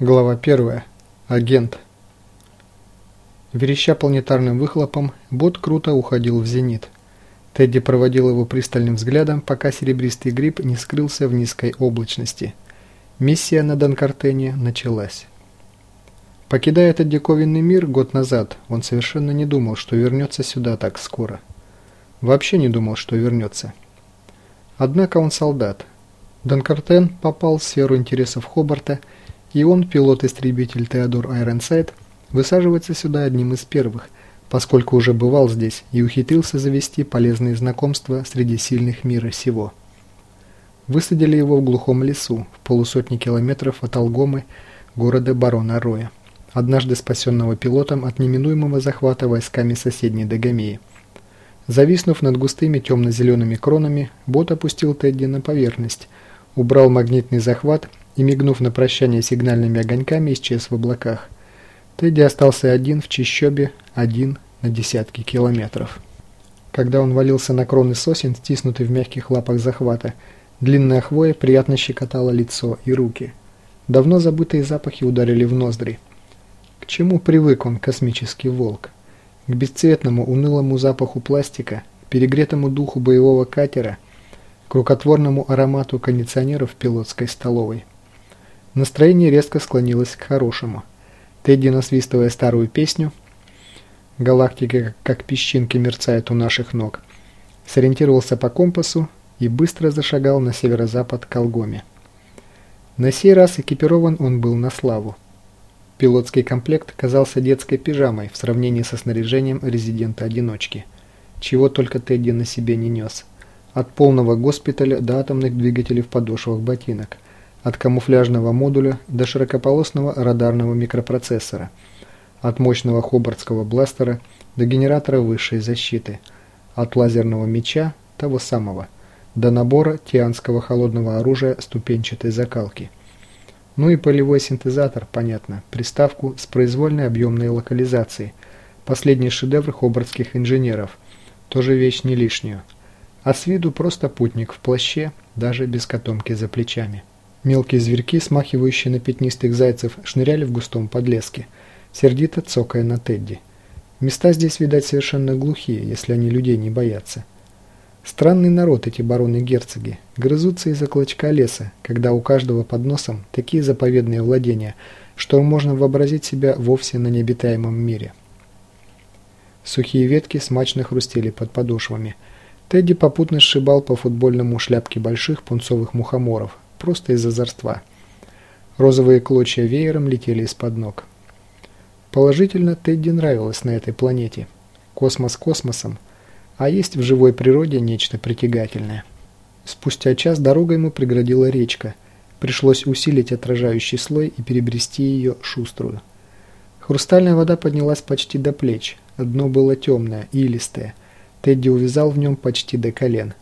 Глава 1. Агент. Вереща планетарным выхлопом, бот круто уходил в зенит. Тедди проводил его пристальным взглядом, пока серебристый гриб не скрылся в низкой облачности. Миссия на Донкартене началась. Покидая этот диковинный мир год назад, он совершенно не думал, что вернется сюда так скоро. Вообще не думал, что вернется. Однако он солдат. Донкартен попал в сферу интересов Хобарта и, и он, пилот-истребитель Теодор Айронсайд, высаживается сюда одним из первых, поскольку уже бывал здесь и ухитрился завести полезные знакомства среди сильных мира сего. Высадили его в глухом лесу, в полусотни километров от Алгомы, города Барона Роя, однажды спасенного пилотом от неминуемого захвата войсками соседней Дагомеи. Зависнув над густыми темно-зелеными кронами, бот опустил Тедди на поверхность, убрал магнитный захват и, мигнув на прощание сигнальными огоньками, исчез в облаках. Тедди остался один в чищобе, один на десятки километров. Когда он валился на кроны сосен, стиснутый в мягких лапах захвата, длинная хвоя приятно щекотала лицо и руки. Давно забытые запахи ударили в ноздри. К чему привык он, космический волк? К бесцветному, унылому запаху пластика, перегретому духу боевого катера, к рукотворному аромату кондиционеров в пилотской столовой. Настроение резко склонилось к хорошему. Тедди, насвистывая старую песню «Галактика, как песчинки, мерцает у наших ног», сориентировался по компасу и быстро зашагал на северо-запад к Алгоме. На сей раз экипирован он был на славу. Пилотский комплект казался детской пижамой в сравнении со снаряжением резидента-одиночки. Чего только Тедди на себе не нес. От полного госпиталя до атомных двигателей в подошвах ботинок – от камуфляжного модуля до широкополосного радарного микропроцессора, от мощного хобартского бластера до генератора высшей защиты, от лазерного меча, того самого, до набора тианского холодного оружия ступенчатой закалки. Ну и полевой синтезатор, понятно, приставку с произвольной объемной локализацией, последний шедевр хобартских инженеров, тоже вещь не лишнюю. А с виду просто путник в плаще, даже без котомки за плечами. Мелкие зверьки, смахивающие на пятнистых зайцев, шныряли в густом подлеске, сердито цокая на Тедди. Места здесь, видать, совершенно глухие, если они людей не боятся. Странный народ эти бароны-герцоги. Грызутся из-за клочка леса, когда у каждого под носом такие заповедные владения, что можно вообразить себя вовсе на необитаемом мире. Сухие ветки смачно хрустели под подошвами. Тедди попутно сшибал по футбольному шляпке больших пунцовых мухоморов, просто из озорства. Розовые клочья веером летели из-под ног. Положительно, Тедди нравилось на этой планете. Космос космосом, а есть в живой природе нечто притягательное. Спустя час дорога ему преградила речка. Пришлось усилить отражающий слой и перебрести ее шуструю. Хрустальная вода поднялась почти до плеч. Дно было темное, илистое. Тедди увязал в нем почти до колен.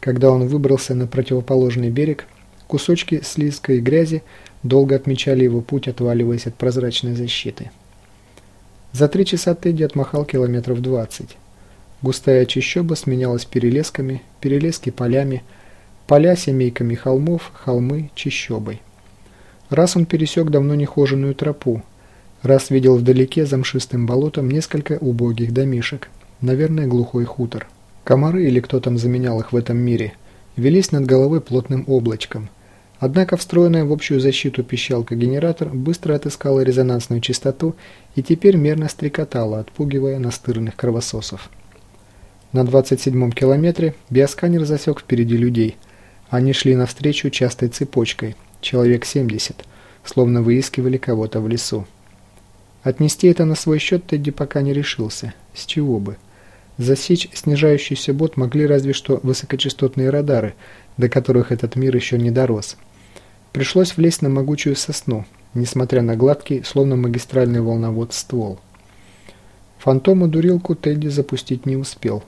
Когда он выбрался на противоположный берег, Кусочки слизкой грязи долго отмечали его путь, отваливаясь от прозрачной защиты. За три часа Тедди отмахал километров двадцать. Густая чащоба сменялась перелесками, перелески полями, поля семейками холмов, холмы чащобой. Раз он пересек давно нехоженную тропу, раз видел вдалеке за мшистым болотом несколько убогих домишек, наверное, глухой хутор. Комары или кто там заменял их в этом мире – велись над головой плотным облачком. Однако встроенная в общую защиту пищалка-генератор быстро отыскала резонансную частоту и теперь мерно стрекотала, отпугивая настырных кровососов. На 27-м километре биосканер засек впереди людей. Они шли навстречу частой цепочкой, человек 70, словно выискивали кого-то в лесу. Отнести это на свой счет Тедди пока не решился. С чего бы? Засечь снижающийся бот могли разве что высокочастотные радары, до которых этот мир еще не дорос. Пришлось влезть на могучую сосну, несмотря на гладкий, словно магистральный волновод, ствол. Фантому-дурилку Тедди запустить не успел.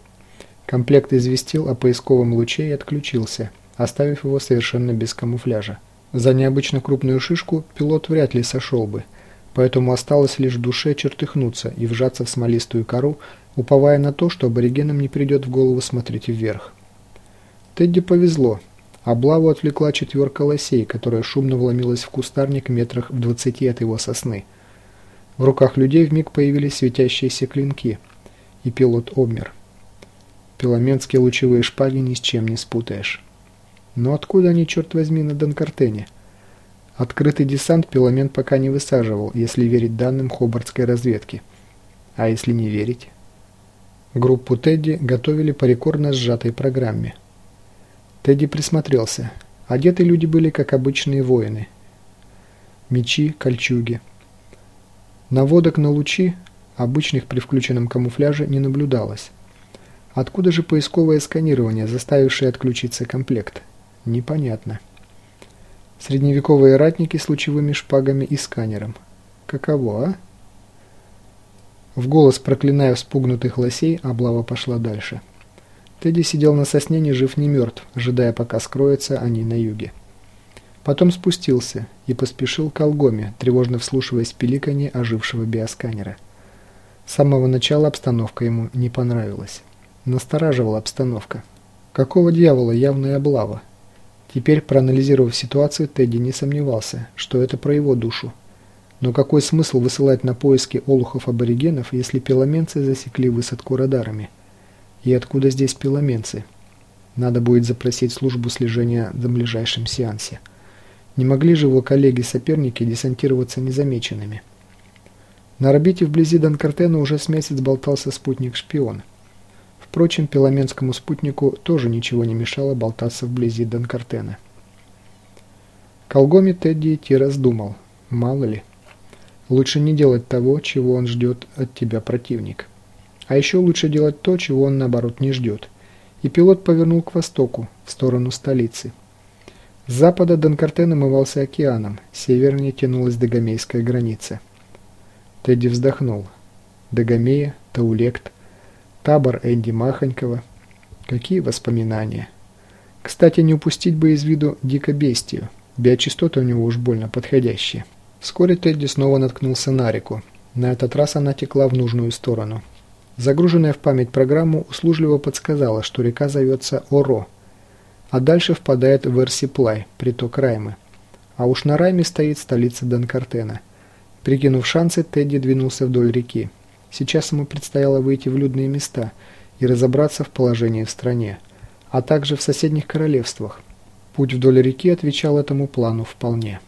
Комплект известил о поисковом луче и отключился, оставив его совершенно без камуфляжа. За необычно крупную шишку пилот вряд ли сошел бы, поэтому осталось лишь душе чертыхнуться и вжаться в смолистую кору, уповая на то, что аборигенам не придет в голову смотреть вверх. Тедди повезло. Облаву отвлекла четверка лосей, которая шумно вломилась в кустарник метрах в двадцати от его сосны. В руках людей вмиг появились светящиеся клинки, и пилот обмер. Пеломенские лучевые шпаги ни с чем не спутаешь. Но откуда они, черт возьми, на Донкартене? Открытый десант Пеломен пока не высаживал, если верить данным Хобартской разведки. А если не верить? Группу Тедди готовили по рекордно сжатой программе. Тедди присмотрелся. Одеты люди были как обычные воины. Мечи, кольчуги. Наводок на лучи, обычных при включенном камуфляже, не наблюдалось. Откуда же поисковое сканирование, заставившее отключиться комплект? Непонятно. Средневековые ратники с лучевыми шпагами и сканером. Каково, а? В голос проклиная вспугнутых лосей, облава пошла дальше. Тедди сидел на сосне ни жив ни мертв, ожидая, пока скроются они на юге. Потом спустился и поспешил к Алгоме, тревожно вслушиваясь в пиликанье ожившего биосканера. С самого начала обстановка ему не понравилась. Настораживала обстановка. Какого дьявола явная облава? Теперь, проанализировав ситуацию, Тедди не сомневался, что это про его душу. Но какой смысл высылать на поиски олухов-аборигенов, если пеломенцы засекли высадку радарами? И откуда здесь пеломенцы? Надо будет запросить службу слежения за ближайшим сеансе. Не могли же его коллеги-соперники десантироваться незамеченными? На орбите вблизи Донкартена уже с месяц болтался спутник-шпион – Впрочем, пеломенскому спутнику тоже ничего не мешало болтаться вблизи Донкартена. Колгоми Тедди идти раздумал. Мало ли. Лучше не делать того, чего он ждет от тебя противник. А еще лучше делать то, чего он наоборот не ждет. И пилот повернул к востоку, в сторону столицы. С запада Донкартен омывался океаном, севернее тянулась Дагомейская граница. Тедди вздохнул. Дагомея, Таулект, Табор Энди Махонькова. Какие воспоминания. Кстати, не упустить бы из виду дикобестию. Биочастоты у него уж больно подходящие. Вскоре Тедди снова наткнулся на реку. На этот раз она текла в нужную сторону. Загруженная в память программу услужливо подсказала, что река зовется Оро, а дальше впадает в Эрсиплай, приток Раймы. А уж на Райме стоит столица Донкартена. Прикинув шансы, Тедди двинулся вдоль реки. Сейчас ему предстояло выйти в людные места и разобраться в положении в стране, а также в соседних королевствах. Путь вдоль реки отвечал этому плану вполне.